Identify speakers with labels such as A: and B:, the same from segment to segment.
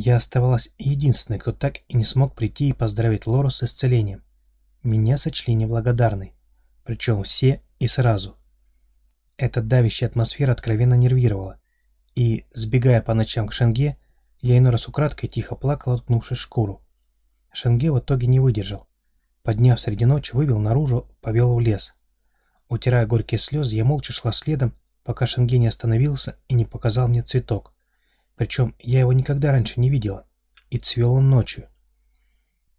A: Я оставалась единственной, кто так и не смог прийти и поздравить Лору с исцелением. Меня сочли неблагодарной, причем все и сразу. Эта давящая атмосфера откровенно нервировала, и, сбегая по ночам к Шенге, я иной раз украдкой тихо плакала, уткнувшись шкуру. Шенге в итоге не выдержал. Подняв среди ночи, выбил наружу, повел в лес. Утирая горькие слезы, я молча шла следом, пока Шенге не остановился и не показал мне цветок. Причем я его никогда раньше не видела, и цвел он ночью.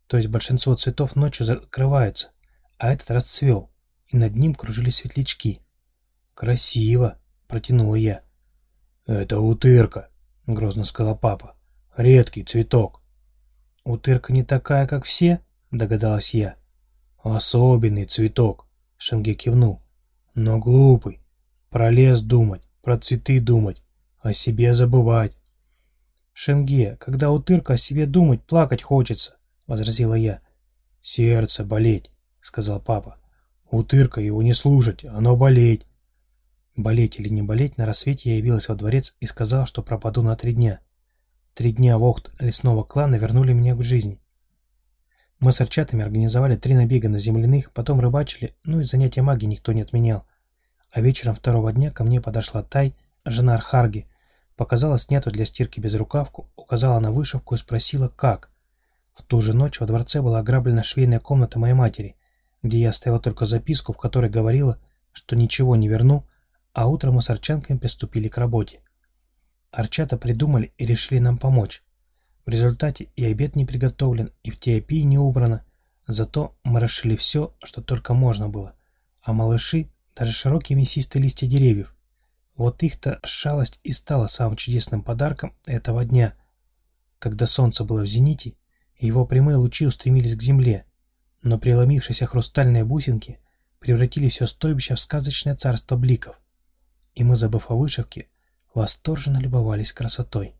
A: То есть большинство цветов ночью закрываются, а этот расцвел, и над ним кружили светлячки. «Красиво!» – протянула я. «Это утырка», – грозно сказал папа. «Редкий цветок». «Утырка не такая, как все?» – догадалась я. «Особенный цветок», – Шенге кивнул. «Но глупый. Про лес думать, про цветы думать, о себе забывать. «Шенге, когда утырка о себе думать, плакать хочется», — возразила я. «Сердце болеть», — сказал папа. «Утырка его не слушать, оно болеть». Болеть или не болеть, на рассвете я явилась во дворец и сказала, что пропаду на три дня. Три дня вохт лесного клана вернули меня к жизни. Мы с арчатами организовали три набега на земляных, потом рыбачили, ну и занятия магии никто не отменял. А вечером второго дня ко мне подошла Тай, жена Архарги, Показала снятую для стирки безрукавку, указала на вышивку и спросила, как. В ту же ночь во дворце была ограблена швейная комната моей матери, где я оставила только записку, в которой говорила, что ничего не верну, а утром мы с арчанками приступили к работе. Арчата придумали и решили нам помочь. В результате и обед не приготовлен, и в теопии не убрано, зато мы расшили все, что только можно было, а малыши даже широкие мясистые листья деревьев, вот их-то шалость и стала самым чудесным подарком этого дня, когда солнце было в зените, и его прямые лучи устремились к земле, но преломившиеся хрустальные бусинки превратили все стойбище в сказочное царство бликов, и мы, забыв о вышивке, восторженно любовались красотой.